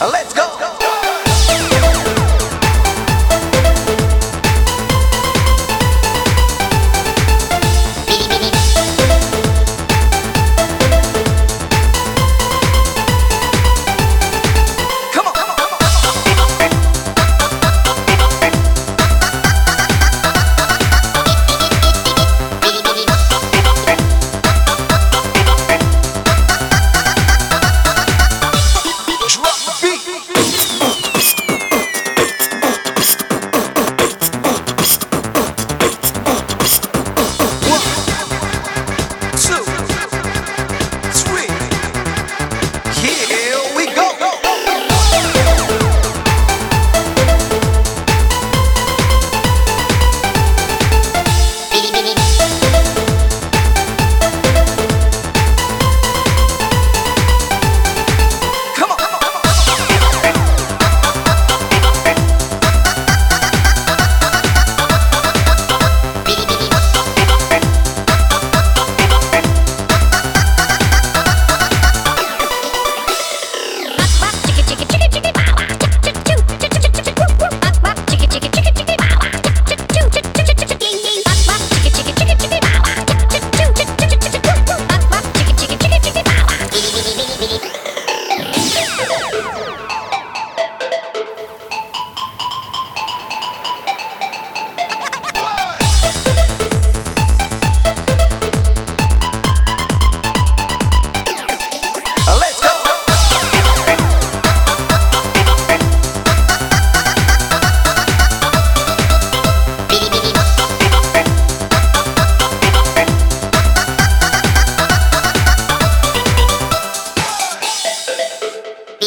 Let's go!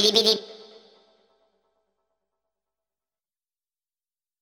Billy Billy.